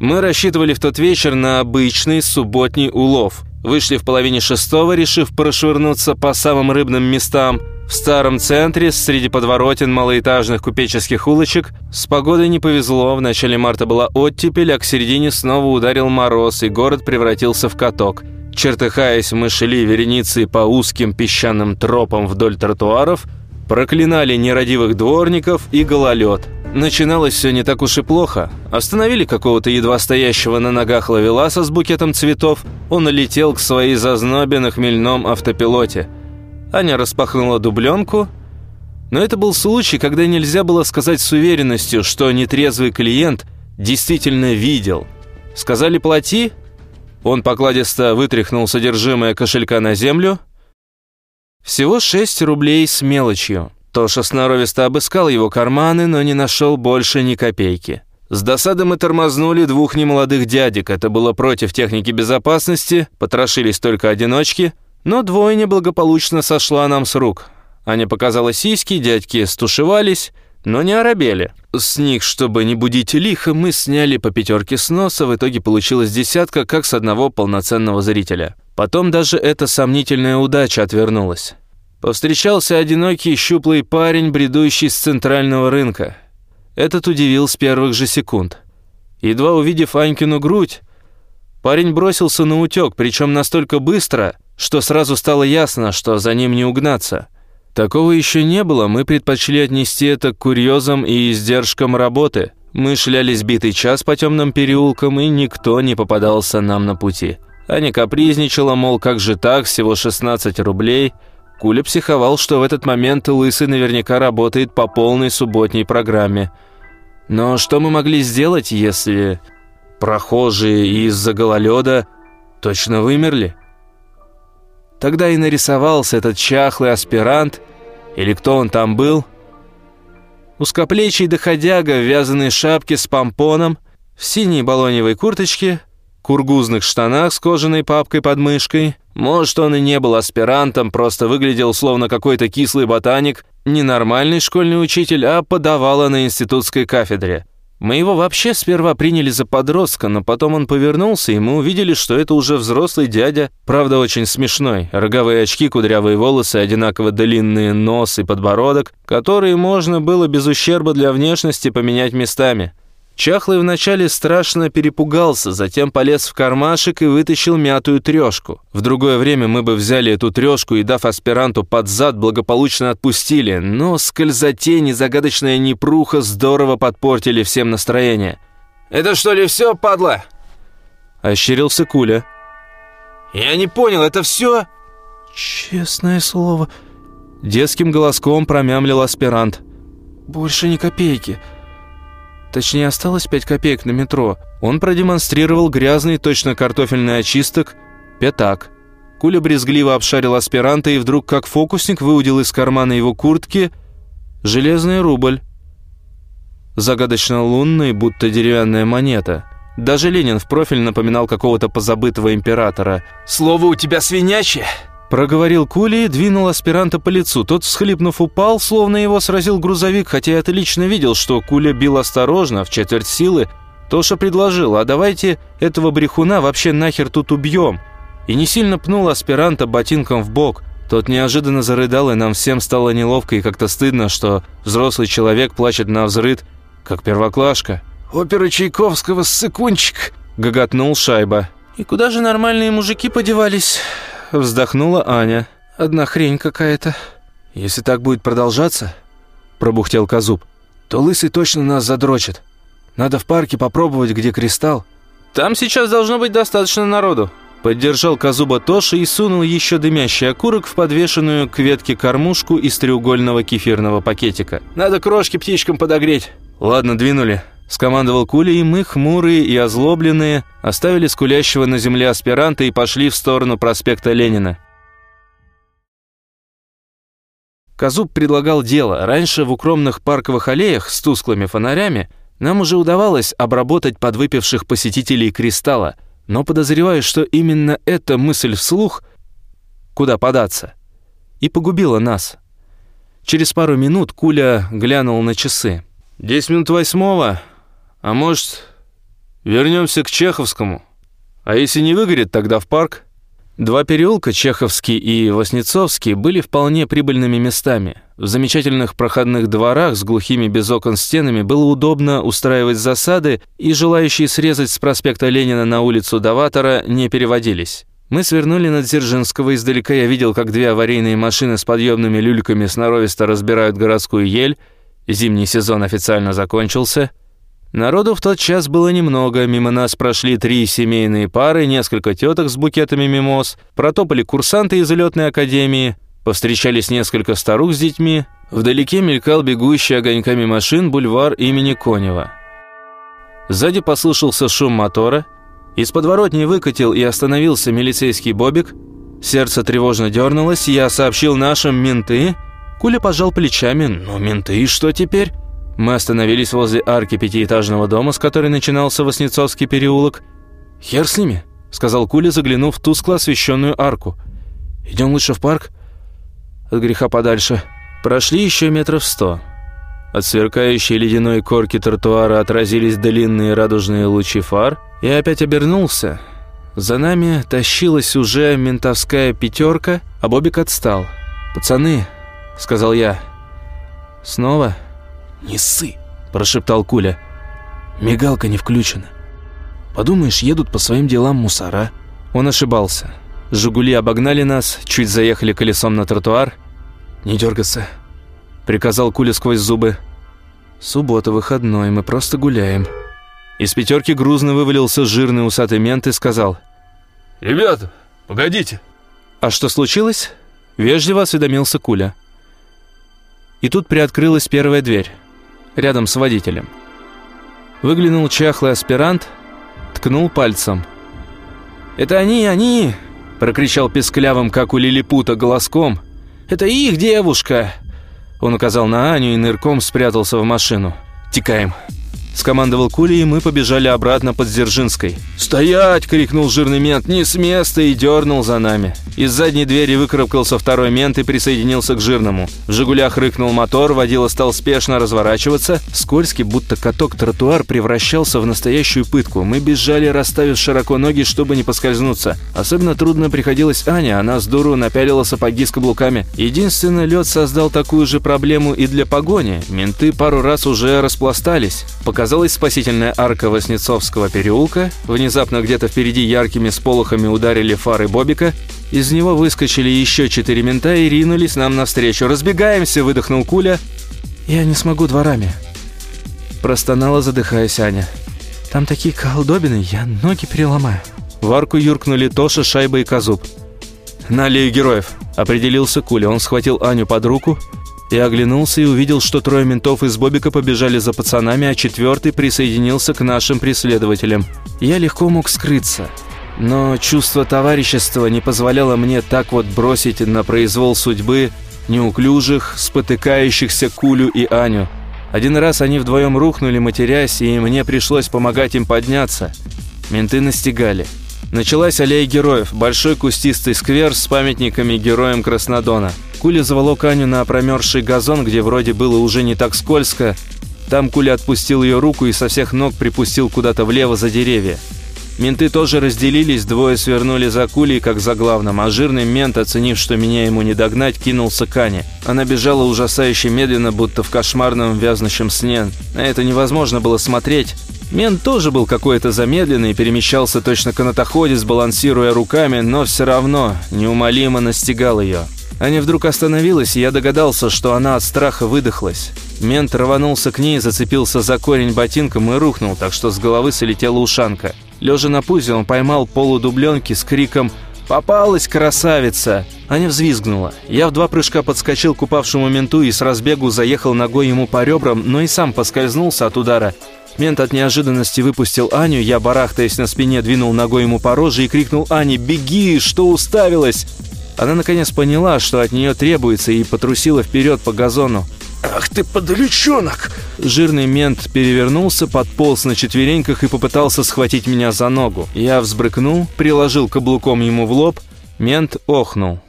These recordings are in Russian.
Мы рассчитывали в тот вечер на обычный субботний улов. Вышли в половине шестого, решив прошвырнуться по самым рыбным местам. В старом центре, среди подворотен малоэтажных купеческих улочек, с погодой не повезло. В начале марта была оттепель, а к середине снова ударил мороз, и город превратился в каток. Чертыхаясь, мы шли вереницей по узким песчаным тропам вдоль тротуаров, проклинали нерадивых дворников и гололед – Начиналось все не так уж и плохо. Остановили какого-то едва стоящего на ногах ловеласа с букетом цветов. Он улетел к своей зазнобе на хмельном автопилоте. Аня распахнула дубленку. Но это был случай, когда нельзя было сказать с уверенностью, что нетрезвый клиент действительно видел. Сказали «плати», он покладисто вытряхнул содержимое кошелька на землю. Всего 6 рублей с мелочью. Тоша сноровисто обыскал его карманы, но не нашел больше ни копейки. С досады мы тормознули двух немолодых дядек. Это было против техники безопасности, потрошились только одиночки, но двойня благополучно сошла нам с рук. Аня показала сиськи, дядьки стушевались, но не оробели. С них, чтобы не будить лихо, мы сняли по пятерке с носа, в итоге получилась десятка, как с одного полноценного зрителя. Потом даже эта сомнительная удача отвернулась. Повстречался одинокий щуплый парень, бредущий с центрального рынка. Этот удивил с первых же секунд. Едва увидев Анькину грудь, парень бросился на утек, причем настолько быстро, что сразу стало ясно, что за ним не угнаться. Такого еще не было, мы предпочли отнести это к курьезам и издержкам работы. Мы шлялись битый час по темным переулкам, и никто не попадался нам на пути. Аня капризничала, мол, как же так, всего 16 рублей – Куля психовал, что в этот момент Лысый наверняка работает по полной субботней программе. Но что мы могли сделать, если прохожие из-за гололеда точно вымерли? Тогда и нарисовался этот чахлый аспирант, или кто он там был. Узкоплечий доходяга в вязаной шапке с помпоном, в синей балоневой курточке, кургузных штанах с кожаной папкой под мышкой – может, он и не был аспирантом, просто выглядел словно какой-то кислый ботаник, не нормальный школьный учитель, а подавала на институтской кафедре. Мы его вообще сперва приняли за подростка, но потом он повернулся, и мы увидели, что это уже взрослый дядя, правда очень смешной. Роговые очки, кудрявые волосы, одинаково длинные нос и подбородок, которые можно было без ущерба для внешности поменять местами. Чахлый вначале страшно перепугался, затем полез в кармашек и вытащил мятую трешку. В другое время мы бы взяли эту трешку и, дав аспиранту под зад, благополучно отпустили, но скользотень и загадочная непруха здорово подпортили всем настроение. «Это что ли все, падла?» Ощерился Куля. «Я не понял, это все?» «Честное слово...» Детским голоском промямлил аспирант. «Больше ни копейки...» Точнее, осталось 5 копеек на метро. Он продемонстрировал грязный, точно картофельный очисток, пятак. Куля брезгливо обшарил аспиранта и вдруг, как фокусник, выудил из кармана его куртки железный рубль. Загадочно лунный, будто деревянная монета. Даже Ленин в профиль напоминал какого-то позабытого императора. «Слово у тебя свинячье!» Проговорил Кули и двинул аспиранта по лицу. Тот, всхлипнув, упал, словно его сразил грузовик, хотя я-то лично видел, что Куля бил осторожно, в четверть силы. Тоша предложил, а давайте этого брехуна вообще нахер тут убьем. И не сильно пнул аспиранта ботинком в бок. Тот неожиданно зарыдал, и нам всем стало неловко и как-то стыдно, что взрослый человек плачет на взрыд, как первоклашка. «Опера Чайковского, ссыкунчик!» — гоготнул Шайба. «И куда же нормальные мужики подевались?» Вздохнула Аня. «Одна хрень какая-то». «Если так будет продолжаться», — пробухтел Казуб, «то Лысый точно нас задрочит. Надо в парке попробовать, где кристалл». «Там сейчас должно быть достаточно народу», Поддержал Казуба Тоши и сунул еще дымящий окурок в подвешенную к ветке кормушку из треугольного кефирного пакетика. «Надо крошки птичкам подогреть». «Ладно, двинули», — скомандовал Куля, и мы, хмурые и озлобленные, оставили скулящего на земле аспиранта и пошли в сторону проспекта Ленина. Казуб предлагал дело. Раньше в укромных парковых аллеях с тусклыми фонарями нам уже удавалось обработать подвыпивших посетителей «Кристалла», но подозреваю, что именно эта мысль вслух «куда податься» и погубила нас. Через пару минут Куля глянул на часы. «Десять минут восьмого, а может, Вернемся к Чеховскому. А если не выгорит, тогда в парк. Два переулка, Чеховский и Воснецовский, были вполне прибыльными местами. В замечательных проходных дворах с глухими без окон стенами было удобно устраивать засады, и желающие срезать с проспекта Ленина на улицу Даватора не переводились. Мы свернули на Дзержинского, издалека я видел, как две аварийные машины с подъемными люльками сноровисто разбирают городскую ель. Зимний сезон официально закончился. Народу в тот час было немного, мимо нас прошли три семейные пары, несколько теток с букетами мимоз, протопали курсанты из летной академии, повстречались несколько старух с детьми, вдалеке мелькал бегущий огоньками машин бульвар имени Конева. Сзади послышался шум мотора, из подворотни выкатил и остановился милицейский бобик, сердце тревожно дернулось, я сообщил нашим «менты», Куля пожал плечами, «Ну, менты, что теперь?» Мы остановились возле арки пятиэтажного дома, с которой начинался Воснецовский переулок. «Хер с ними», — сказал Куля, заглянув в тускло освещенную арку. «Идем лучше в парк?» «От греха подальше». Прошли еще метров сто. От сверкающей ледяной корки тротуара отразились длинные радужные лучи фар. Я опять обернулся. За нами тащилась уже ментовская пятерка, а Бобик отстал. «Пацаны», — сказал я. «Снова?» «Не ссы!» – прошептал Куля. «Мигалка не включена. Подумаешь, едут по своим делам мусора». Он ошибался. «Жигули» обогнали нас, чуть заехали колесом на тротуар. «Не дергаться», – приказал Куля сквозь зубы. «Суббота, выходной, мы просто гуляем». Из пятерки грузно вывалился жирный усатый мент и сказал. «Ребята, погодите». «А что случилось?» – вежливо осведомился Куля. И тут приоткрылась первая дверь рядом с водителем. Выглянул чахлый аспирант, ткнул пальцем. «Это они, они!» – прокричал песклявым, как у лилипута, голоском. «Это их девушка!» Он указал на Аню и нырком спрятался в машину. «Текаем!» Скомандовал Кули, и мы побежали обратно под Дзержинской. «Стоять!» — крикнул жирный мент. «Не с места!» и дернул за нами. Из задней двери выкарабкался второй мент и присоединился к жирному. В «Жигулях» рыкнул мотор, водила стал спешно разворачиваться. Скользкий, будто каток тротуар, превращался в настоящую пытку. Мы бежали, расставив широко ноги, чтобы не поскользнуться. Особенно трудно приходилось Аня, она с дуру напялила сапоги с каблуками. Единственное, лед создал такую же проблему и для погони. Менты пару раз уже распластались. Показалась спасительная арка Воснецовского переулка. Внезапно где-то впереди яркими сполохами ударили фары Бобика. Из него выскочили еще четыре мента и ринулись нам навстречу. «Разбегаемся!» – выдохнул Куля. «Я не смогу дворами!» Простонала, задыхаясь Аня. «Там такие колдобины, я ноги переломаю!» В арку юркнули Тоша, Шайба и Казуб. «На аллею героев!» – определился Куля. Он схватил Аню под руку – я оглянулся и увидел, что трое ментов из Бобика побежали за пацанами, а четвертый присоединился к нашим преследователям. Я легко мог скрыться, но чувство товарищества не позволяло мне так вот бросить на произвол судьбы неуклюжих, спотыкающихся Кулю и Аню. Один раз они вдвоем рухнули, матерясь, и мне пришлось помогать им подняться. Менты настигали. Началась аллея героев, большой кустистый сквер с памятниками героям Краснодона. Куля заволок Аню на промерзший газон, где вроде было уже не так скользко. Там Куля отпустил ее руку и со всех ног припустил куда-то влево за деревья. Менты тоже разделились, двое свернули за Кулей, как за главным, а жирный мент, оценив, что меня ему не догнать, кинулся к Ане. Она бежала ужасающе медленно, будто в кошмарном вязнущем сне. На это невозможно было смотреть. Мент тоже был какой-то замедленный, перемещался точно канатоходец, балансируя руками, но все равно неумолимо настигал ее. Аня вдруг остановилась, и я догадался, что она от страха выдохлась. Мент рванулся к ней, зацепился за корень ботинком и рухнул, так что с головы солетела ушанка. Лежа на пузе, он поймал полудубленки с криком «Попалась, красавица!» Аня взвизгнула. Я в два прыжка подскочил к упавшему менту и с разбегу заехал ногой ему по ребрам, но и сам поскользнулся от удара. Мент от неожиданности выпустил Аню, я, барахтаясь на спине, двинул ногой ему по роже и крикнул «Ане, беги! Что уставилась?» Она наконец поняла, что от нее требуется, и потрусила вперед по газону. «Ах ты, подлючонок!» Жирный мент перевернулся, подполз на четвереньках и попытался схватить меня за ногу. Я взбрыкнул, приложил каблуком ему в лоб. Мент охнул.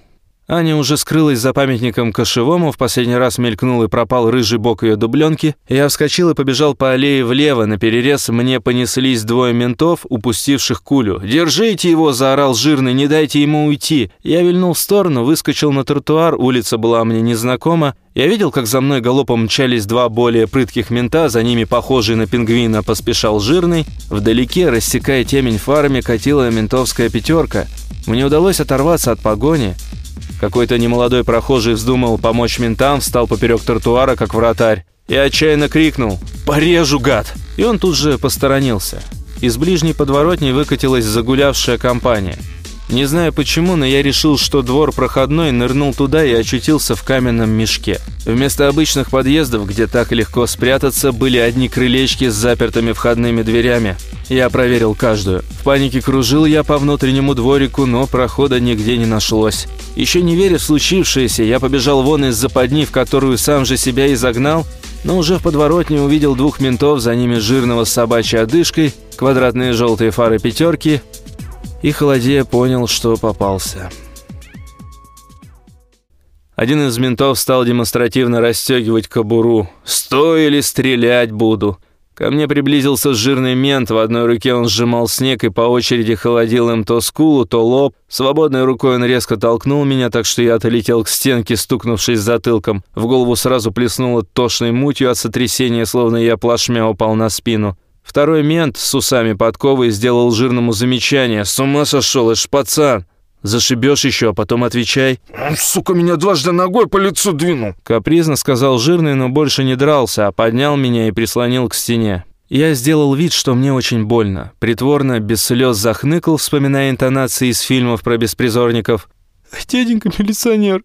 Аня уже скрылась за памятником кошевому, в последний раз мелькнул и пропал рыжий бок ее дубленки. Я вскочил и побежал по аллее влево, на перерез мне понеслись двое ментов, упустивших кулю. «Держите его!» – заорал жирный, «не дайте ему уйти!» Я вильнул в сторону, выскочил на тротуар, улица была мне незнакома. Я видел, как за мной галопом мчались два более прытких мента, за ними, похожий на пингвина, поспешал жирный. Вдалеке, рассекая темень фарами, катила ментовская пятерка. Мне удалось оторваться от погони. Какой-то немолодой прохожий вздумал помочь ментам, встал поперек тротуара, как вратарь, и отчаянно крикнул «Порежу, гад!» И он тут же посторонился. Из ближней подворотни выкатилась загулявшая компания – не знаю почему, но я решил, что двор проходной, нырнул туда и очутился в каменном мешке. Вместо обычных подъездов, где так легко спрятаться, были одни крылечки с запертыми входными дверями. Я проверил каждую. В панике кружил я по внутреннему дворику, но прохода нигде не нашлось. Еще не веря в случившееся, я побежал вон из западни, в которую сам же себя и загнал, но уже в подворотне увидел двух ментов, за ними жирного с собачьей одышкой, квадратные желтые фары пятерки – и холодея понял, что попался. Один из ментов стал демонстративно расстегивать кобуру. «Стой или стрелять буду!» Ко мне приблизился жирный мент, в одной руке он сжимал снег и по очереди холодил им то скулу, то лоб. Свободной рукой он резко толкнул меня, так что я отлетел к стенке, стукнувшись затылком. В голову сразу плеснуло тошной мутью от сотрясения, словно я плашмя упал на спину. Второй мент с усами подковы сделал жирному замечание. «С ума сошел, это ж пацан!» «Зашибешь еще, а потом отвечай». «Сука, меня дважды ногой по лицу двинул!» Капризно сказал жирный, но больше не дрался, а поднял меня и прислонил к стене. Я сделал вид, что мне очень больно. Притворно, без слез захныкал, вспоминая интонации из фильмов про беспризорников. «Дяденька милиционер,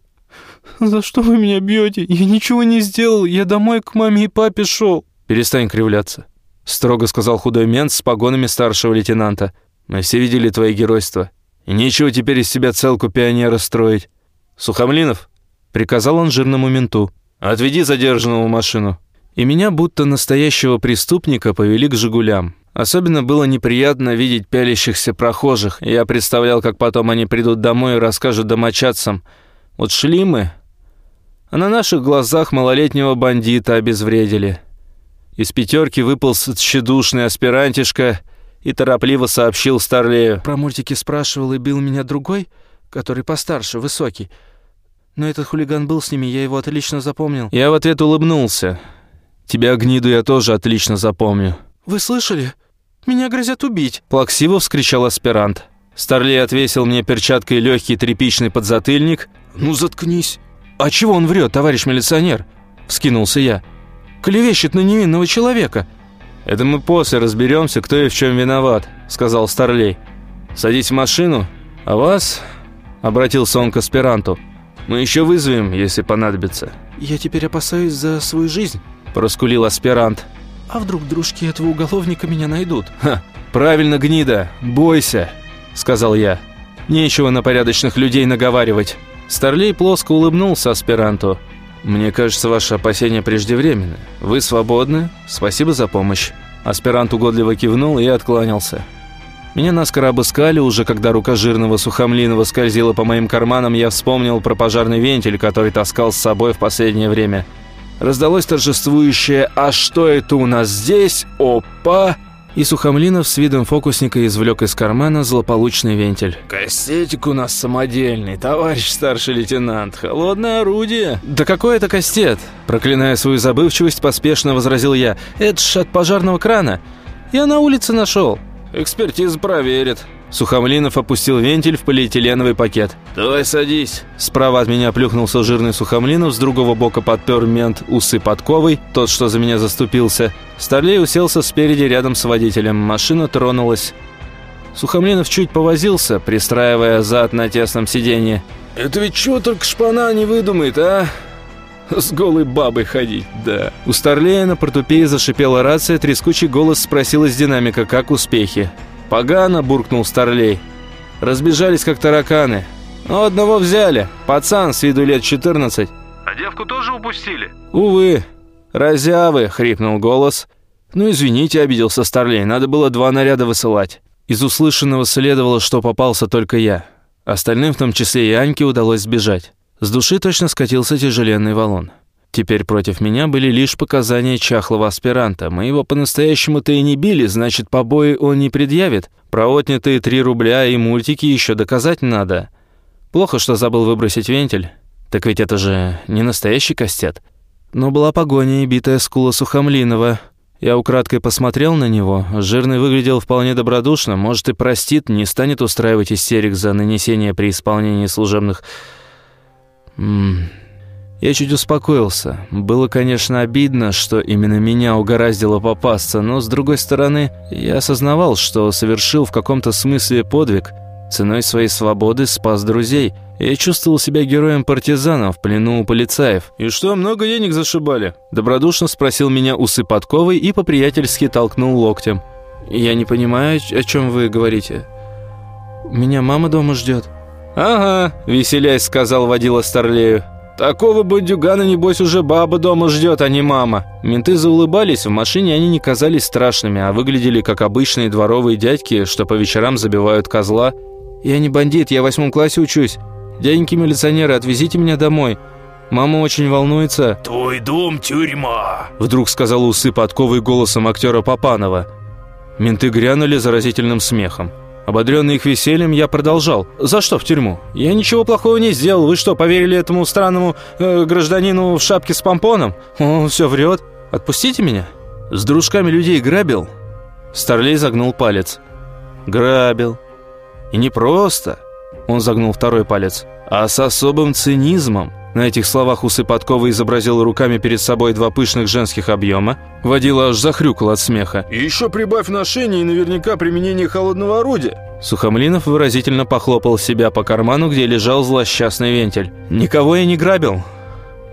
за что вы меня бьете? Я ничего не сделал, я домой к маме и папе шел». «Перестань кривляться строго сказал худой мент с погонами старшего лейтенанта. «Мы все видели твои геройства. И нечего теперь из себя целку пионера строить. Сухомлинов?» — приказал он жирному менту. «Отведи задержанного в машину». И меня, будто настоящего преступника, повели к «Жигулям». Особенно было неприятно видеть пялящихся прохожих. Я представлял, как потом они придут домой и расскажут домочадцам. Вот шли мы, а на наших глазах малолетнего бандита обезвредили. Из пятерки выполз тщедушный аспирантишка и торопливо сообщил Старлею. «Про мультики спрашивал и бил меня другой, который постарше, высокий. Но этот хулиган был с ними, я его отлично запомнил». Я в ответ улыбнулся. «Тебя, гниду, я тоже отлично запомню». «Вы слышали? Меня грозят убить!» Плаксиво вскричал аспирант. Старлей отвесил мне перчаткой легкий тряпичный подзатыльник. «Ну, заткнись!» «А чего он врет, товарищ милиционер?» Вскинулся я клевещет на невинного человека». «Это мы после разберемся, кто и в чем виноват», — сказал Старлей. «Садись в машину, а вас...» — обратился он к аспиранту. «Мы еще вызовем, если понадобится». «Я теперь опасаюсь за свою жизнь», — проскулил аспирант. «А вдруг дружки этого уголовника меня найдут?» «Ха, правильно, гнида, бойся», — сказал я. «Нечего на порядочных людей наговаривать». Старлей плоско улыбнулся аспиранту. «Мне кажется, ваши опасения преждевременны. Вы свободны. Спасибо за помощь». Аспирант угодливо кивнул и откланялся. Меня наскоро обыскали, уже когда рука жирного сухомлиного скользила по моим карманам, я вспомнил про пожарный вентиль, который таскал с собой в последнее время. Раздалось торжествующее «А что это у нас здесь? Опа!» И Сухомлинов с видом фокусника извлек из кармана злополучный вентиль. «Кастетик у нас самодельный, товарищ старший лейтенант. Холодное орудие». «Да какой это кастет?» Проклиная свою забывчивость, поспешно возразил я. «Это ж от пожарного крана. Я на улице нашел». «Экспертиза проверит», Сухомлинов опустил вентиль в полиэтиленовый пакет. «Давай садись». Справа от меня плюхнулся жирный Сухомлинов, с другого бока подпер мент усы подковой, тот, что за меня заступился. Старлей уселся спереди рядом с водителем. Машина тронулась. Сухомлинов чуть повозился, пристраивая зад на тесном сиденье. «Это ведь чего только шпана не выдумает, а?» С голой бабой ходить, да. У Старлея на портупее зашипела рация, трескучий голос спросил из динамика, как успехи. «Погано!» – буркнул Старлей. «Разбежались, как тараканы. Ну, одного взяли. Пацан с виду лет 14. «А девку тоже упустили?» «Увы. Разявы!» – хрипнул голос. «Ну, извините», – обиделся Старлей. «Надо было два наряда высылать». Из услышанного следовало, что попался только я. Остальным, в том числе и Аньке, удалось сбежать. С души точно скатился тяжеленный валун. Теперь против меня были лишь показания чахлого аспиранта. Мы его по-настоящему-то и не били, значит, побои он не предъявит. Про отнятые три рубля и мультики еще доказать надо. Плохо, что забыл выбросить вентиль. Так ведь это же не настоящий кастет. Но была погоня и битая скула Сухомлинова. Я украдкой посмотрел на него. Жирный выглядел вполне добродушно. Может, и простит, не станет устраивать истерик за нанесение при исполнении служебных... М. Я чуть успокоился. Было, конечно, обидно, что именно меня угораздило попасться, но, с другой стороны, я осознавал, что совершил в каком-то смысле подвиг. Ценой своей свободы спас друзей – я чувствовал себя героем-партизаном в плену у полицаев. «И что, много денег зашибали?» Добродушно спросил меня усы подковой и по-приятельски толкнул локтем. «Я не понимаю, о чем вы говорите. Меня мама дома ждет». «Ага», — веселясь сказал водила Старлею. «Такого бандюгана, небось, уже баба дома ждет, а не мама». Менты заулыбались, в машине они не казались страшными, а выглядели как обычные дворовые дядьки, что по вечерам забивают козла. «Я не бандит, я в восьмом классе учусь. «Дяденьки милиционеры, отвезите меня домой. Мама очень волнуется». «Твой дом – тюрьма», – вдруг сказал усы подковый голосом актера Папанова. Менты грянули заразительным смехом. Ободренный их весельем, я продолжал. «За что в тюрьму? Я ничего плохого не сделал. Вы что, поверили этому странному э, гражданину в шапке с помпоном? Он все врет. Отпустите меня?» «С дружками людей грабил?» Старлей загнул палец. «Грабил. И не просто. Он загнул второй палец. «А с особым цинизмом». На этих словах усы подковы изобразил руками перед собой два пышных женских объема. Водила аж захрюкал от смеха. «И еще прибавь ношение и наверняка применение холодного орудия». Сухомлинов выразительно похлопал себя по карману, где лежал злосчастный вентиль. «Никого я не грабил.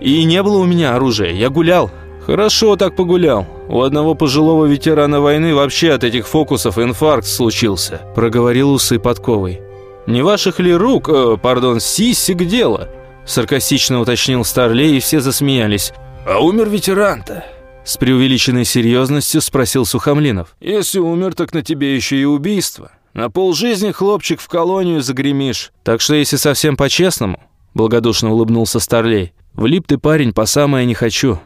И не было у меня оружия. Я гулял». «Хорошо так погулял. У одного пожилого ветерана войны вообще от этих фокусов инфаркт случился», проговорил усы подковой. «Не ваших ли рук, э, пардон, сисек дело?» Саркастично уточнил Старлей, и все засмеялись. «А умер ветеран-то?» С преувеличенной серьезностью спросил Сухомлинов. «Если умер, так на тебе еще и убийство. На полжизни, хлопчик, в колонию загремишь. Так что, если совсем по-честному, благодушно улыбнулся Старлей, влип ты, парень, по самое не хочу.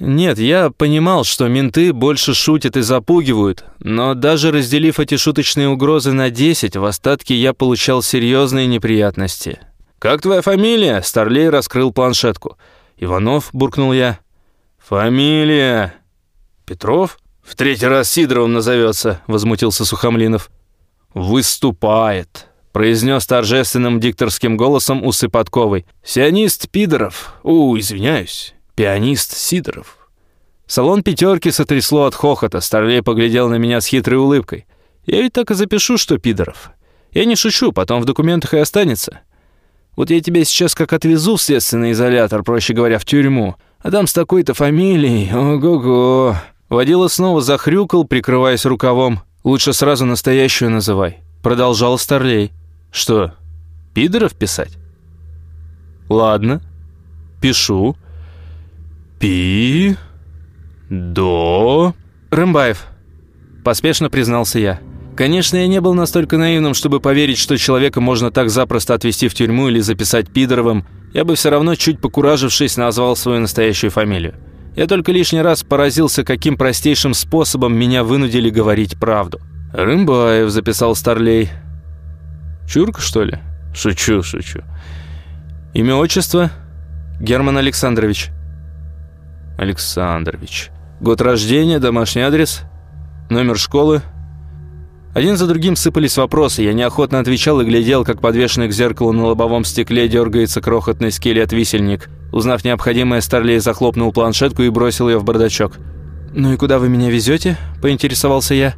Нет, я понимал, что менты больше шутят и запугивают, но даже разделив эти шуточные угрозы на 10, в остатке я получал серьезные неприятности. «Как твоя фамилия?» – Старлей раскрыл планшетку. «Иванов», – буркнул я. «Фамилия?» «Петров?» «В третий раз Сидоровым назовется», – возмутился Сухомлинов. «Выступает», – произнес торжественным дикторским голосом усы подковой. «Сионист Пидоров. У, извиняюсь» пианист Сидоров. Салон пятерки сотрясло от хохота, Старлей поглядел на меня с хитрой улыбкой. Я ведь так и запишу, что Пидоров. Я не шучу, потом в документах и останется. Вот я тебя сейчас как отвезу в следственный изолятор, проще говоря, в тюрьму, а там с такой-то фамилией, ого-го. Водила снова захрюкал, прикрываясь рукавом. Лучше сразу настоящую называй. Продолжал Старлей. Что, Пидоров писать? Ладно, пишу. «Пи... до...» «Рымбаев», — поспешно признался я. Конечно, я не был настолько наивным, чтобы поверить, что человека можно так запросто отвезти в тюрьму или записать Пидоровым. Я бы все равно, чуть покуражившись, назвал свою настоящую фамилию. Я только лишний раз поразился, каким простейшим способом меня вынудили говорить правду. «Рымбаев», — записал Старлей. «Чурка, что ли?» «Шучу, шучу». «Имя, отчество?» «Герман Александрович». Александрович. Год рождения, домашний адрес, номер школы. Один за другим сыпались вопросы. Я неохотно отвечал и глядел, как подвешенный к зеркалу на лобовом стекле дергается крохотный скелет-висельник. Узнав необходимое, Старлей захлопнул планшетку и бросил ее в бардачок. «Ну и куда вы меня везете?» – поинтересовался я.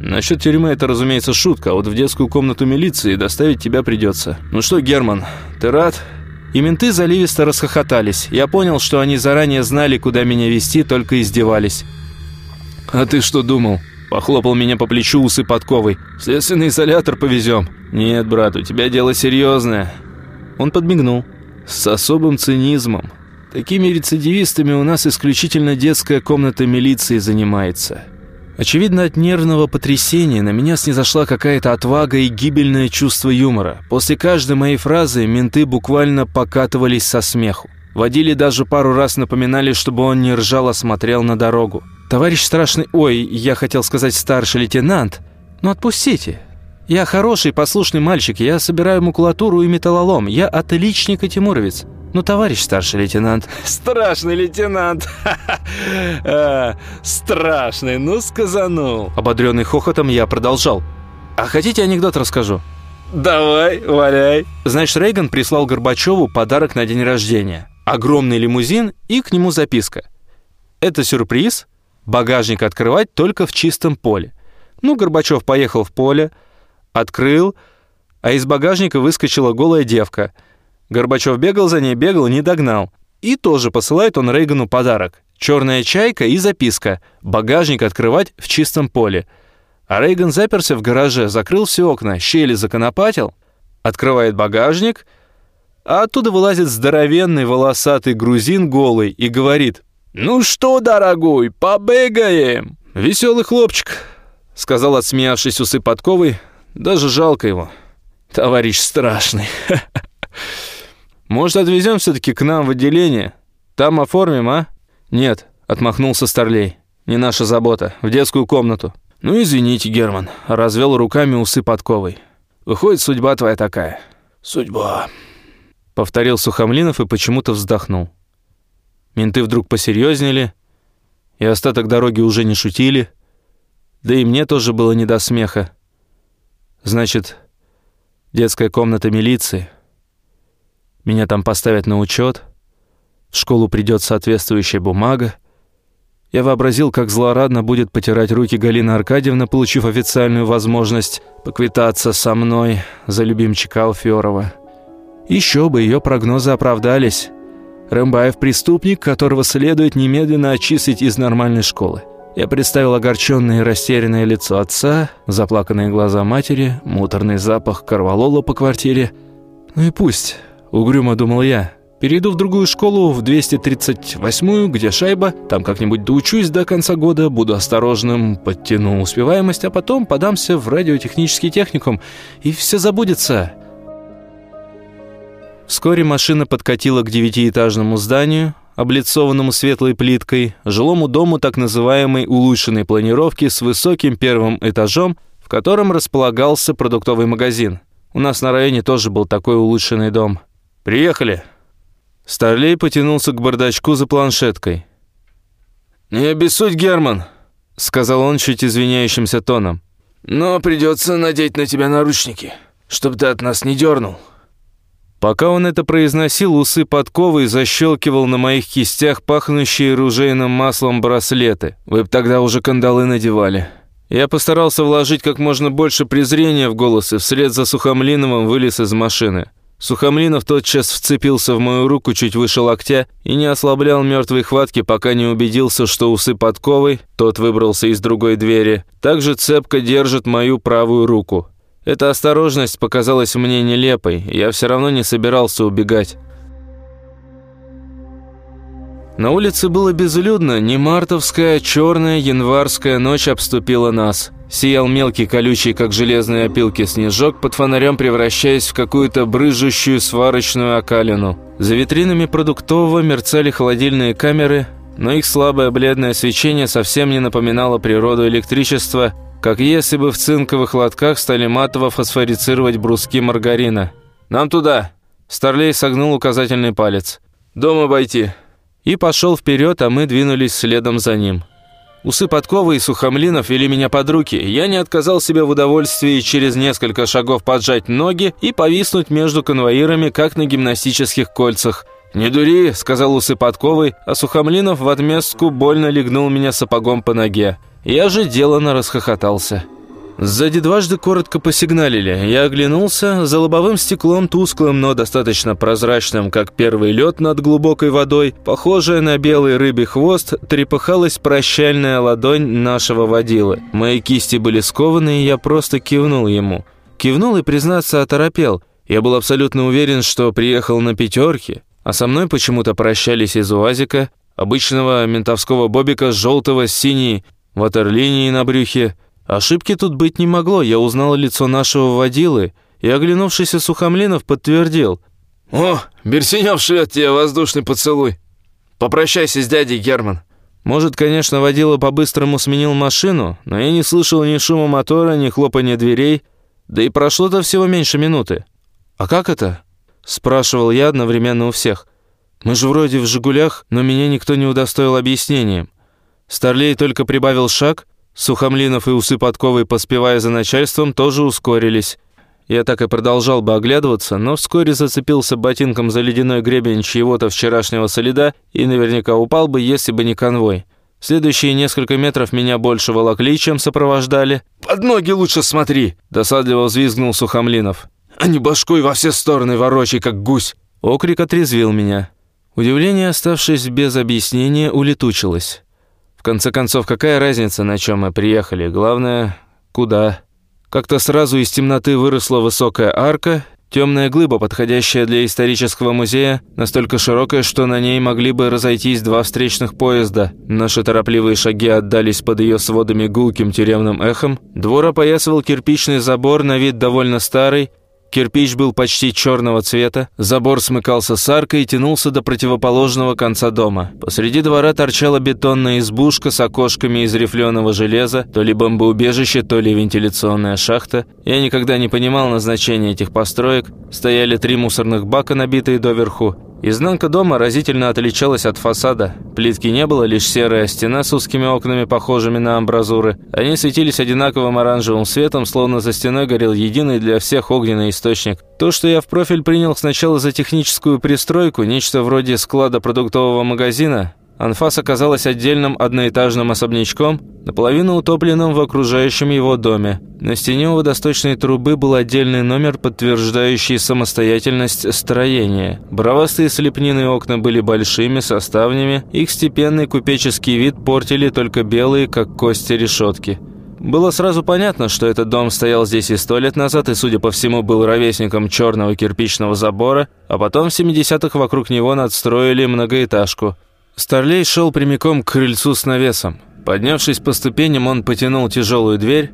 «Насчет тюрьмы это, разумеется, шутка, а вот в детскую комнату милиции доставить тебя придется. Ну что, Герман, ты рад?» И менты заливисто расхохотались. Я понял, что они заранее знали, куда меня вести, только издевались. «А ты что думал?» Похлопал меня по плечу усы подковой. «Следственный изолятор повезем». «Нет, брат, у тебя дело серьезное». Он подмигнул. «С особым цинизмом. Такими рецидивистами у нас исключительно детская комната милиции занимается. Очевидно, от нервного потрясения на меня снизошла какая-то отвага и гибельное чувство юмора. После каждой моей фразы менты буквально покатывались со смеху. Водили даже пару раз напоминали, чтобы он не ржал, а смотрел на дорогу. «Товарищ страшный... Ой, я хотел сказать старший лейтенант. Ну отпустите. Я хороший, послушный мальчик. Я собираю макулатуру и металлолом. Я отличник и тимуровец. Ну, товарищ старший лейтенант. Страшный лейтенант. А, страшный, ну сказанул. Ободренный хохотом я продолжал. А хотите анекдот расскажу? Давай, валяй. Значит, Рейган прислал Горбачеву подарок на день рождения. Огромный лимузин и к нему записка. Это сюрприз. Багажник открывать только в чистом поле. Ну, Горбачев поехал в поле, открыл, а из багажника выскочила голая девка – Горбачев бегал за ней, бегал, не догнал. И тоже посылает он Рейгану подарок. Черная чайка и записка. Багажник открывать в чистом поле. А Рейган заперся в гараже, закрыл все окна, щели законопатил. Открывает багажник, а оттуда вылазит здоровенный волосатый грузин голый и говорит «Ну что, дорогой, побегаем!» «Веселый хлопчик», — сказал, отсмеявшись усы подковой, «даже жалко его, товарищ страшный». Может, отвезем все-таки к нам в отделение? Там оформим, а?» «Нет», — отмахнулся Старлей. «Не наша забота. В детскую комнату». «Ну, извините, Герман», — развел руками усы подковой. «Выходит, судьба твоя такая». «Судьба», — повторил Сухомлинов и почему-то вздохнул. Менты вдруг посерьезнели, и остаток дороги уже не шутили, да и мне тоже было не до смеха. Значит, детская комната милиции — меня там поставят на учет, в школу придет соответствующая бумага. Я вообразил, как злорадно будет потирать руки Галина Аркадьевна, получив официальную возможность поквитаться со мной за любимчика Алферова. Еще бы, ее прогнозы оправдались. Рымбаев – преступник, которого следует немедленно очистить из нормальной школы. Я представил огорченное и растерянное лицо отца, заплаканные глаза матери, муторный запах корвалола по квартире. Ну и пусть, Угрюмо думал я. Перейду в другую школу, в 238-ю, где шайба, там как-нибудь доучусь до конца года, буду осторожным, подтяну успеваемость, а потом подамся в радиотехнический техникум, и все забудется. Вскоре машина подкатила к девятиэтажному зданию, облицованному светлой плиткой, жилому дому так называемой улучшенной планировки с высоким первым этажом, в котором располагался продуктовый магазин. У нас на районе тоже был такой улучшенный дом – «Приехали!» Старлей потянулся к бардачку за планшеткой. «Не обессудь, Герман!» — сказал он чуть извиняющимся тоном. «Но придется надеть на тебя наручники, чтобы ты от нас не дернул». Пока он это произносил, усы подковы защелкивал на моих кистях пахнущие ружейным маслом браслеты. Вы б тогда уже кандалы надевали. Я постарался вложить как можно больше презрения в голос и вслед за Сухомлиновым вылез из машины. Сухомлинов тотчас вцепился в мою руку чуть выше локтя и не ослаблял мертвой хватки, пока не убедился, что усы подковой, тот выбрался из другой двери, также цепко держит мою правую руку. Эта осторожность показалась мне нелепой, я все равно не собирался убегать. На улице было безлюдно, не мартовская, а черная январская ночь обступила нас. Сиял мелкий, колючий, как железные опилки, снежок, под фонарем превращаясь в какую-то брыжущую сварочную окалину. За витринами продуктового мерцали холодильные камеры, но их слабое бледное свечение совсем не напоминало природу электричества, как если бы в цинковых лотках стали матово фосфорицировать бруски маргарина. «Нам туда!» Старлей согнул указательный палец. «Дом обойти!» и пошел вперед, а мы двинулись следом за ним. Усы подковы и сухомлинов вели меня под руки. Я не отказал себе в удовольствии через несколько шагов поджать ноги и повиснуть между конвоирами, как на гимнастических кольцах. «Не дури», — сказал усы подковы, а Сухомлинов в отместку больно легнул меня сапогом по ноге. Я же делано расхохотался. Сзади дважды коротко посигналили. Я оглянулся. За лобовым стеклом, тусклым, но достаточно прозрачным, как первый лед над глубокой водой, похожая на белый рыбий хвост, трепыхалась прощальная ладонь нашего водилы. Мои кисти были скованы, и я просто кивнул ему. Кивнул и, признаться, оторопел. Я был абсолютно уверен, что приехал на пятерке, а со мной почему-то прощались из УАЗика, обычного ментовского бобика желтого с синей ватерлинии на брюхе. Ошибки тут быть не могло, я узнал лицо нашего водилы, и оглянувшийся Сухомлинов подтвердил. «О, Берсенев шлет тебе воздушный поцелуй. Попрощайся с дядей, Герман». Может, конечно, водила по-быстрому сменил машину, но я не слышал ни шума мотора, ни хлопания дверей, да и прошло-то всего меньше минуты. «А как это?» – спрашивал я одновременно у всех. «Мы же вроде в «Жигулях», но меня никто не удостоил объяснением». Старлей только прибавил шаг, Сухомлинов и Усы Подковой, поспевая за начальством, тоже ускорились. Я так и продолжал бы оглядываться, но вскоре зацепился ботинком за ледяной гребень чьего-то вчерашнего солида и наверняка упал бы, если бы не конвой. Следующие несколько метров меня больше волокли, чем сопровождали. «Под ноги лучше смотри!» – досадливо взвизгнул Сухомлинов. «А не башкой во все стороны ворочай, как гусь!» Окрик отрезвил меня. Удивление, оставшись без объяснения, улетучилось. В конце концов, какая разница, на чем мы приехали? Главное, куда? Как-то сразу из темноты выросла высокая арка, темная глыба, подходящая для исторического музея, настолько широкая, что на ней могли бы разойтись два встречных поезда. Наши торопливые шаги отдались под ее сводами гулким тюремным эхом. Двор опоясывал кирпичный забор, на вид довольно старый, Кирпич был почти черного цвета, забор смыкался с аркой и тянулся до противоположного конца дома. Посреди двора торчала бетонная избушка с окошками из рифленого железа, то ли бомбоубежище, то ли вентиляционная шахта. Я никогда не понимал назначения этих построек. Стояли три мусорных бака, набитые доверху. Изнанка дома разительно отличалась от фасада. Плитки не было, лишь серая стена с узкими окнами, похожими на амбразуры. Они светились одинаковым оранжевым светом, словно за стеной горел единый для всех огненный источник. То, что я в профиль принял сначала за техническую пристройку, нечто вроде склада продуктового магазина, Анфас оказалась отдельным одноэтажным особнячком, наполовину утопленным в окружающем его доме. На стене у водосточной трубы был отдельный номер, подтверждающий самостоятельность строения. Бравастые слепнины окна были большими, со ставнями, их степенный купеческий вид портили только белые, как кости решетки. Было сразу понятно, что этот дом стоял здесь и сто лет назад, и, судя по всему, был ровесником черного кирпичного забора, а потом в 70-х вокруг него надстроили многоэтажку – Старлей шел прямиком к крыльцу с навесом. Поднявшись по ступеням, он потянул тяжелую дверь.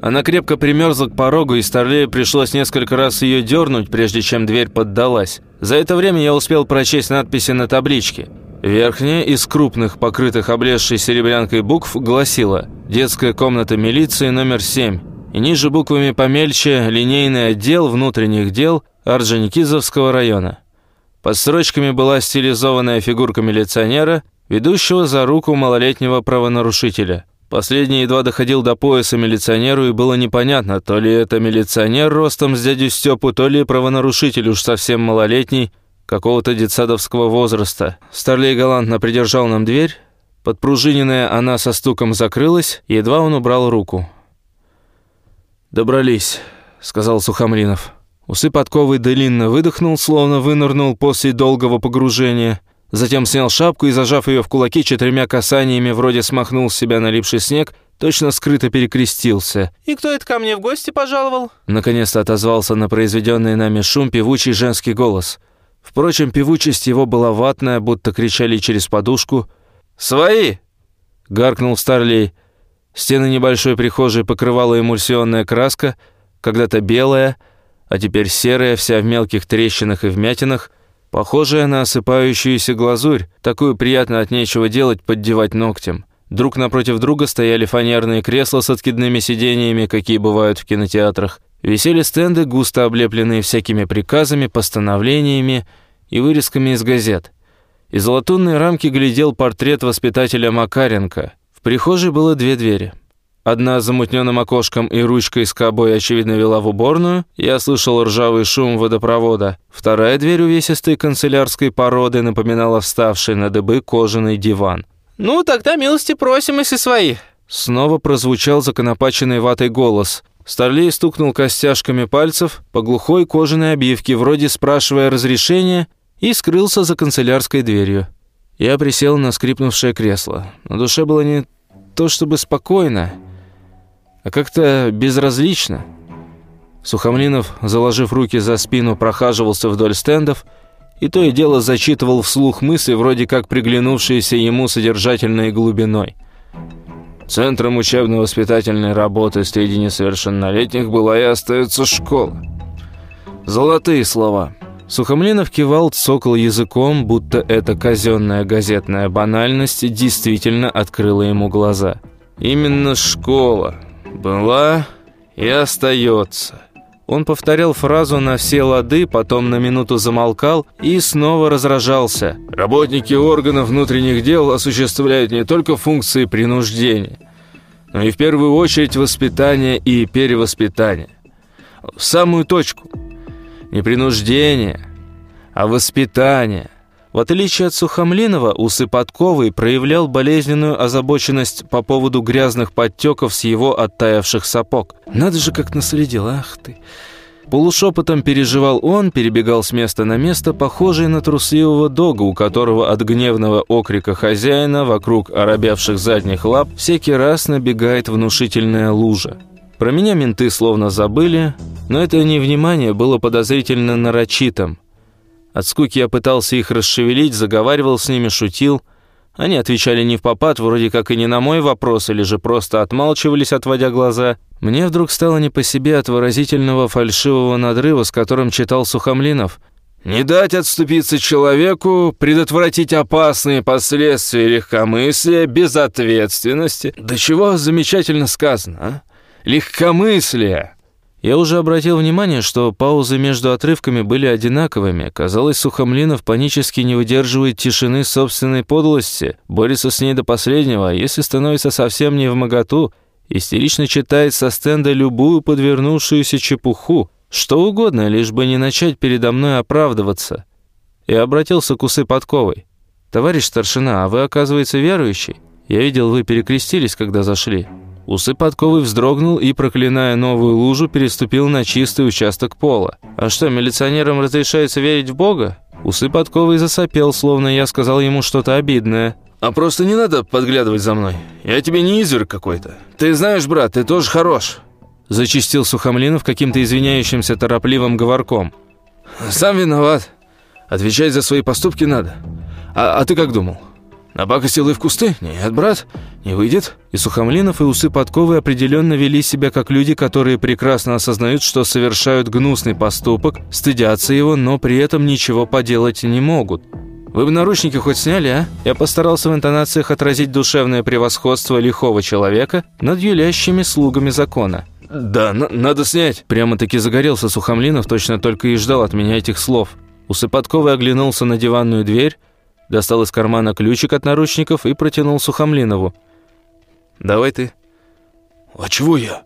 Она крепко примерзла к порогу, и Старлею пришлось несколько раз ее дернуть, прежде чем дверь поддалась. За это время я успел прочесть надписи на табличке. Верхняя из крупных, покрытых облезшей серебрянкой букв, гласила «Детская комната милиции номер 7». И ниже буквами помельче «Линейный отдел внутренних дел Орджоникидзевского района». Под строчками была стилизованная фигурка милиционера, ведущего за руку малолетнего правонарушителя. Последний едва доходил до пояса милиционеру, и было непонятно, то ли это милиционер ростом с дядю Степу, то ли правонарушитель уж совсем малолетний, какого-то детсадовского возраста. Старлей галантно придержал нам дверь, подпружиненная она со стуком закрылась, едва он убрал руку. «Добрались», — сказал Сухомлинов. Усы подковы длинно выдохнул, словно вынырнул после долгого погружения. Затем снял шапку и, зажав ее в кулаки четырьмя касаниями, вроде смахнул с себя налипший снег, точно скрыто перекрестился. «И кто это ко мне в гости пожаловал?» Наконец-то отозвался на произведенный нами шум певучий женский голос. Впрочем, певучесть его была ватная, будто кричали через подушку. «Свои!» — гаркнул Старлей. Стены небольшой прихожей покрывала эмульсионная краска, когда-то белая — а теперь серая, вся в мелких трещинах и вмятинах, похожая на осыпающуюся глазурь, такую приятно от нечего делать поддевать ногтем. Друг напротив друга стояли фанерные кресла с откидными сиденьями, какие бывают в кинотеатрах. Висели стенды, густо облепленные всякими приказами, постановлениями и вырезками из газет. Из латунной рамки глядел портрет воспитателя Макаренко. В прихожей было две двери – Одна с замутненным окошком и ручкой с кобой, очевидно, вела в уборную. Я слышал ржавый шум водопровода. Вторая дверь увесистой канцелярской породы напоминала вставший на дыбы кожаный диван. «Ну, тогда милости просим, если свои». Снова прозвучал законопаченный ватой голос. Старлей стукнул костяшками пальцев по глухой кожаной обивке, вроде спрашивая разрешения, и скрылся за канцелярской дверью. Я присел на скрипнувшее кресло. На душе было не то чтобы спокойно, а как-то безразлично. Сухомлинов, заложив руки за спину, прохаживался вдоль стендов и то и дело зачитывал вслух мысли, вроде как приглянувшиеся ему содержательной глубиной. Центром учебно-воспитательной работы среди несовершеннолетних была и остается школа. Золотые слова. Сухомлинов кивал, цокал языком, будто эта казенная газетная банальность действительно открыла ему глаза. Именно школа была и остается. Он повторял фразу на все лады, потом на минуту замолкал и снова разражался. Работники органов внутренних дел осуществляют не только функции принуждения, но и в первую очередь воспитание и перевоспитание. В самую точку. Не принуждение, а воспитание. В отличие от Сухомлинова, усы подковы проявлял болезненную озабоченность по поводу грязных подтеков с его оттаявших сапог. «Надо же, как наследил, ах ты!» Полушепотом переживал он, перебегал с места на место, похожий на трусливого дога, у которого от гневного окрика хозяина вокруг оробявших задних лап всякий раз набегает внушительная лужа. Про меня менты словно забыли, но это невнимание было подозрительно нарочитым. От скуки я пытался их расшевелить, заговаривал с ними, шутил. Они отвечали не в попад, вроде как и не на мой вопрос, или же просто отмалчивались, отводя глаза. Мне вдруг стало не по себе от выразительного фальшивого надрыва, с которым читал Сухомлинов. «Не дать отступиться человеку, предотвратить опасные последствия легкомыслия, безответственности». Да чего замечательно сказано, а? Легкомыслие. Я уже обратил внимание, что паузы между отрывками были одинаковыми. Казалось, Сухомлинов панически не выдерживает тишины собственной подлости, борется с ней до последнего, а если становится совсем не в моготу, истерично читает со стенда любую подвернувшуюся чепуху, что угодно, лишь бы не начать передо мной оправдываться. Я обратился к усы подковой. «Товарищ старшина, а вы, оказывается, верующий? Я видел, вы перекрестились, когда зашли». Усы подковы вздрогнул и, проклиная новую лужу, переступил на чистый участок пола. «А что, милиционерам разрешается верить в Бога?» Усы подковы засопел, словно я сказал ему что-то обидное. «А просто не надо подглядывать за мной. Я тебе не изверг какой-то. Ты знаешь, брат, ты тоже хорош». Зачистил Сухомлинов каким-то извиняющимся торопливым говорком. «Сам виноват. Отвечать за свои поступки надо. А, а ты как думал?» Набакостил и в кусты? Нет, брат, не выйдет. И Сухомлинов, и Усы Подковы определенно вели себя как люди, которые прекрасно осознают, что совершают гнусный поступок, стыдятся его, но при этом ничего поделать не могут. Вы бы наручники хоть сняли, а? Я постарался в интонациях отразить душевное превосходство лихого человека над юлящими слугами закона. «Да, надо снять!» Прямо-таки загорелся Сухомлинов, точно только и ждал от меня этих слов. Усыпадковый оглянулся на диванную дверь, достал из кармана ключик от наручников и протянул Сухомлинову. «Давай ты». «А чего я?»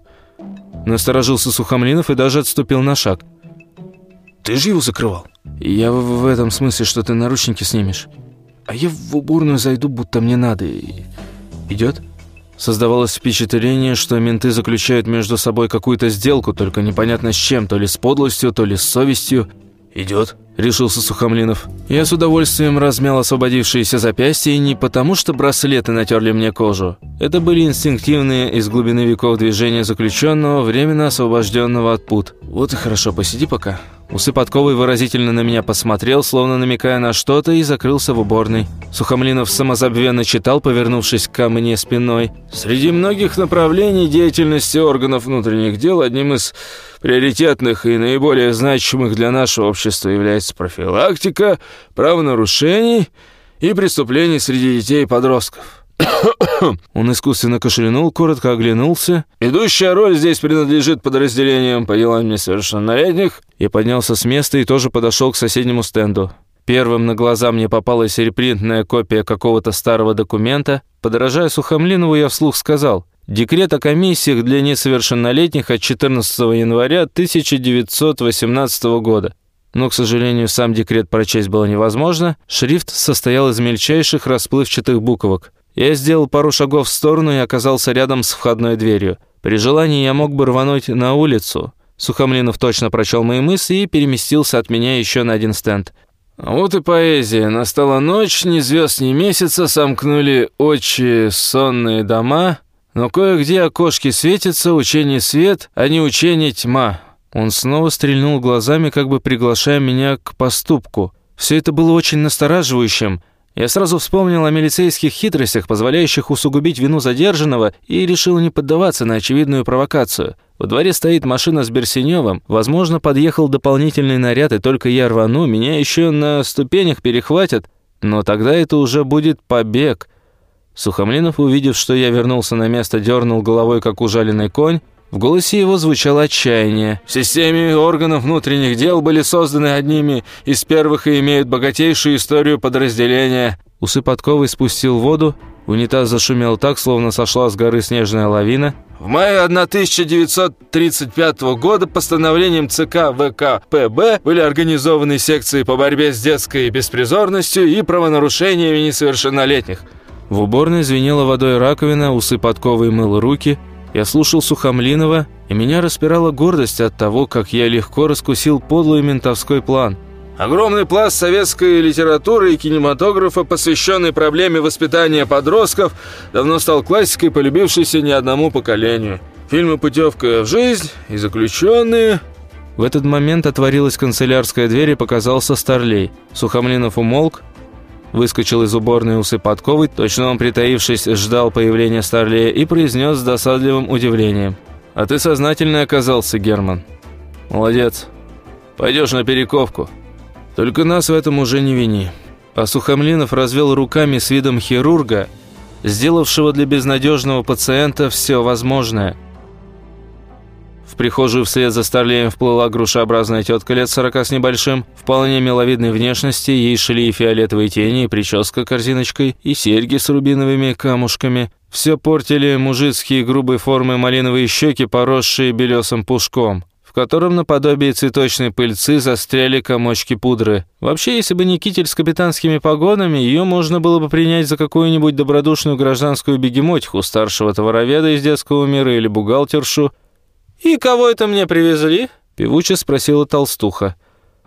Насторожился Сухомлинов и даже отступил на шаг. «Ты же его закрывал?» «Я в, в этом смысле, что ты наручники снимешь. А я в уборную зайду, будто мне надо. Идет?» Создавалось впечатление, что менты заключают между собой какую-то сделку, только непонятно с чем, то ли с подлостью, то ли с совестью. «Идет», — решился Сухомлинов. Я с удовольствием размял освободившиеся запястья, и не потому, что браслеты натерли мне кожу. Это были инстинктивные из глубины веков движения заключенного, временно освобожденного от пут. Вот и хорошо, посиди пока. Усы подковый выразительно на меня посмотрел, словно намекая на что-то, и закрылся в уборной. Сухомлинов самозабвенно читал, повернувшись ко мне спиной. «Среди многих направлений деятельности органов внутренних дел одним из приоритетных и наиболее значимых для нашего общества является профилактика правонарушений и преступлений среди детей и подростков». Он искусственно кашлянул, коротко оглянулся. «Идущая роль здесь принадлежит подразделениям по делам несовершеннолетних». Я поднялся с места и тоже подошел к соседнему стенду. Первым на глаза мне попалась репринтная копия какого-то старого документа. Подражая Сухомлинову, я вслух сказал «Декрет о комиссиях для несовершеннолетних от 14 января 1918 года». Но, к сожалению, сам декрет прочесть было невозможно. Шрифт состоял из мельчайших расплывчатых буквок. Я сделал пару шагов в сторону и оказался рядом с входной дверью. При желании я мог бы рвануть на улицу. Сухомлинов точно прочел мои мысли и переместился от меня еще на один стенд. Вот и поэзия. Настала ночь, ни звезд, ни месяца, сомкнули очи сонные дома, но кое-где окошки светятся, учение свет, а не учение тьма. Он снова стрельнул глазами, как бы приглашая меня к поступку. Все это было очень настораживающим. Я сразу вспомнил о милицейских хитростях, позволяющих усугубить вину задержанного, и решил не поддаваться на очевидную провокацию. Во дворе стоит машина с Берсеневым, возможно, подъехал дополнительный наряд, и только я рвану, меня еще на ступенях перехватят, но тогда это уже будет побег. Сухомлинов, увидев, что я вернулся на место, дернул головой, как ужаленный конь, в голосе его звучало отчаяние. «В системе органов внутренних дел были созданы одними из первых и имеют богатейшую историю подразделения». Усы подковой спустил воду, унитаз зашумел так, словно сошла с горы снежная лавина. В мае 1935 года постановлением ЦК ВКПБ были организованы секции по борьбе с детской беспризорностью и правонарушениями несовершеннолетних. В уборной звенела водой раковина, усы подковой мыл руки – я слушал Сухомлинова, и меня распирала гордость от того, как я легко раскусил подлый ментовской план. Огромный пласт советской литературы и кинематографа, посвященный проблеме воспитания подростков, давно стал классикой, полюбившейся не одному поколению. Фильмы «Путевка в жизнь» и «Заключенные». В этот момент отворилась канцелярская дверь и показался Старлей. Сухомлинов умолк, Выскочил из уборной усы точно он, притаившись, ждал появления Старлея и произнес с досадливым удивлением. «А ты сознательный оказался, Герман. Молодец. Пойдешь на перековку. Только нас в этом уже не вини». А Сухомлинов развел руками с видом хирурга, сделавшего для безнадежного пациента все возможное – прихожую вслед за Старлеем вплыла грушеобразная тетка лет сорока с небольшим, вполне миловидной внешности, ей шли и фиолетовые тени, и прическа корзиночкой, и серьги с рубиновыми камушками. Все портили мужицкие грубой формы малиновые щеки, поросшие белесым пушком в котором наподобие цветочной пыльцы застряли комочки пудры. Вообще, если бы не китель с капитанскими погонами, ее можно было бы принять за какую-нибудь добродушную гражданскую бегемотиху старшего товароведа из детского мира или бухгалтершу, «И кого это мне привезли?» – певуче спросила толстуха.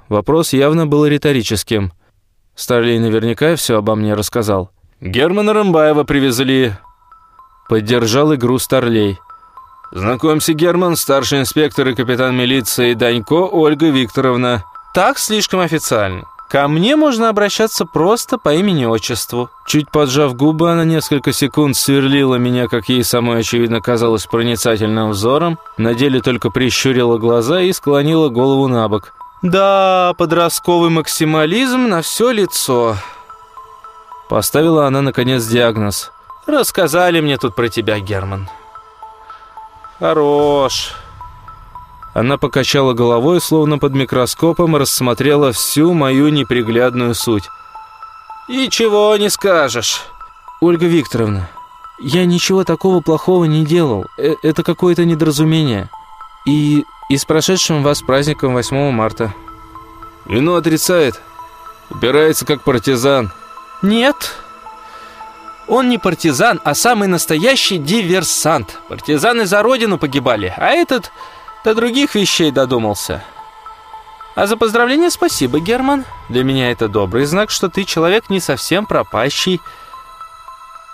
Вопрос явно был риторическим. Старлей наверняка все обо мне рассказал. «Германа Рымбаева привезли», – поддержал игру Старлей. «Знакомься, Герман, старший инспектор и капитан милиции Данько Ольга Викторовна». «Так слишком официально. Ко мне можно обращаться просто по имени-отчеству». Чуть поджав губы, она несколько секунд сверлила меня, как ей самой очевидно казалось, проницательным взором, на деле только прищурила глаза и склонила голову на бок. «Да, подростковый максимализм на все лицо». Поставила она, наконец, диагноз. «Рассказали мне тут про тебя, Герман». «Хорош». Она покачала головой, словно под микроскопом, рассмотрела всю мою неприглядную суть. «И чего не скажешь?» «Ольга Викторовна, я ничего такого плохого не делал. Э Это какое-то недоразумение. И, и с прошедшим вас праздником 8 марта». «Вину отрицает. Упирается как партизан». «Нет». Он не партизан, а самый настоящий диверсант. Партизаны за родину погибали, а этот до других вещей додумался. А за поздравление спасибо, Герман. Для меня это добрый знак, что ты человек не совсем пропащий.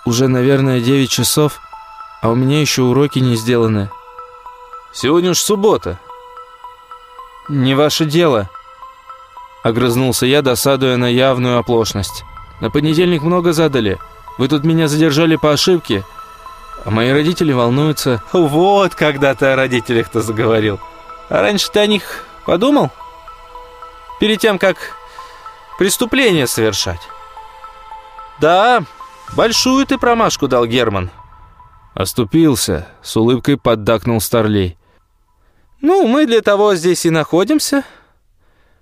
Уже, наверное, 9 часов, а у меня еще уроки не сделаны. Сегодня уж суббота. Не ваше дело. Огрызнулся я, досадуя на явную оплошность. На понедельник много задали. Вы тут меня задержали по ошибке. А мои родители волнуются. Вот когда ты о родителях-то заговорил. А раньше ты о них подумал? Перед тем, как преступление совершать. Да, большую ты промашку дал, Герман. Оступился, с улыбкой поддакнул Старлей. Ну, мы для того здесь и находимся,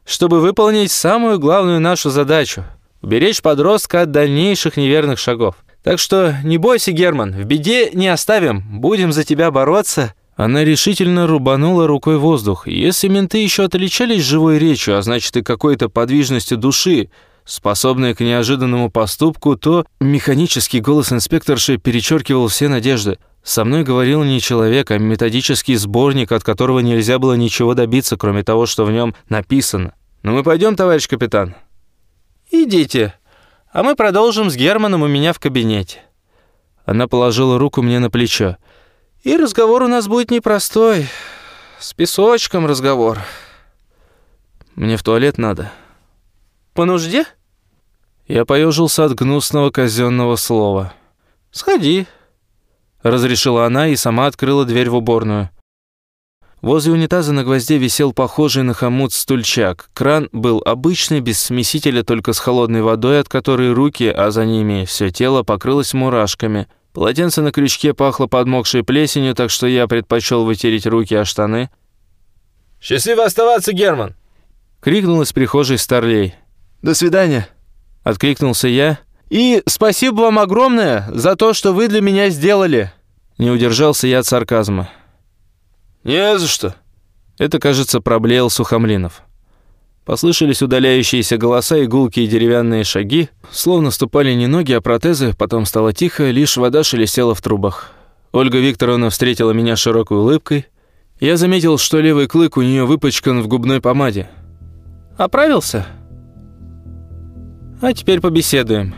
чтобы выполнить самую главную нашу задачу — уберечь подростка от дальнейших неверных шагов. Так что не бойся, Герман, в беде не оставим, будем за тебя бороться». Она решительно рубанула рукой воздух. Если менты еще отличались живой речью, а значит и какой-то подвижностью души, способной к неожиданному поступку, то механический голос инспекторши перечеркивал все надежды. Со мной говорил не человек, а методический сборник, от которого нельзя было ничего добиться, кроме того, что в нем написано. «Ну мы пойдем, товарищ капитан?» «Идите», а мы продолжим с Германом у меня в кабинете». Она положила руку мне на плечо. «И разговор у нас будет непростой. С песочком разговор». «Мне в туалет надо». «По нужде?» Я поежился от гнусного казенного слова. «Сходи», — разрешила она и сама открыла дверь в уборную. Возле унитаза на гвозде висел похожий на хомут стульчак. Кран был обычный, без смесителя, только с холодной водой, от которой руки, а за ними все тело покрылось мурашками. Полотенце на крючке пахло подмокшей плесенью, так что я предпочел вытереть руки о штаны. «Счастливо оставаться, Герман!» — крикнул из прихожей Старлей. «До свидания!» — откликнулся я. «И спасибо вам огромное за то, что вы для меня сделали!» Не удержался я от сарказма. «Не за что». Это, кажется, проблеял Сухомлинов. Послышались удаляющиеся голоса и гулкие деревянные шаги, словно ступали не ноги, а протезы, потом стало тихо, лишь вода шелестела в трубах. Ольга Викторовна встретила меня широкой улыбкой. Я заметил, что левый клык у нее выпачкан в губной помаде. «Оправился?» «А теперь побеседуем».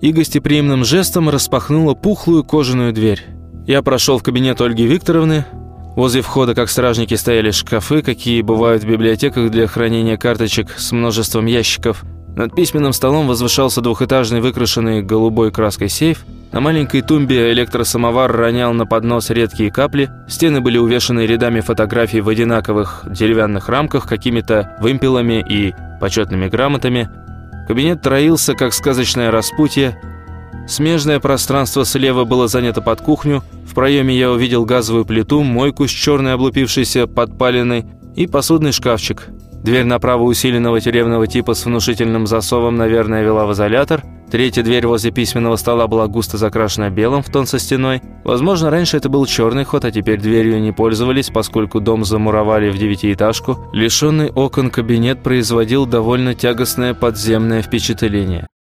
И гостеприимным жестом распахнула пухлую кожаную дверь. Я прошел в кабинет Ольги Викторовны, Возле входа, как стражники, стояли шкафы, какие бывают в библиотеках для хранения карточек с множеством ящиков. Над письменным столом возвышался двухэтажный выкрашенный голубой краской сейф. На маленькой тумбе электросамовар ронял на поднос редкие капли. Стены были увешаны рядами фотографий в одинаковых деревянных рамках, какими-то вымпелами и почетными грамотами. Кабинет троился, как сказочное распутье, Смежное пространство слева было занято под кухню. В проеме я увидел газовую плиту, мойку с черной облупившейся подпаленной и посудный шкафчик. Дверь направо усиленного тюремного типа с внушительным засовом, наверное, вела в изолятор. Третья дверь возле письменного стола была густо закрашена белым в тон со стеной. Возможно, раньше это был черный ход, а теперь дверью не пользовались, поскольку дом замуровали в девятиэтажку. Лишенный окон кабинет производил довольно тягостное подземное впечатление.